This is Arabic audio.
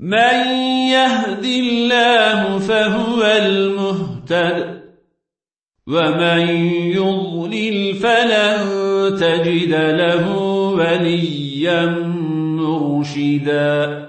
من يهد الله فهو المهتد ومن يضلل فلن تجد له وليا مرشدا.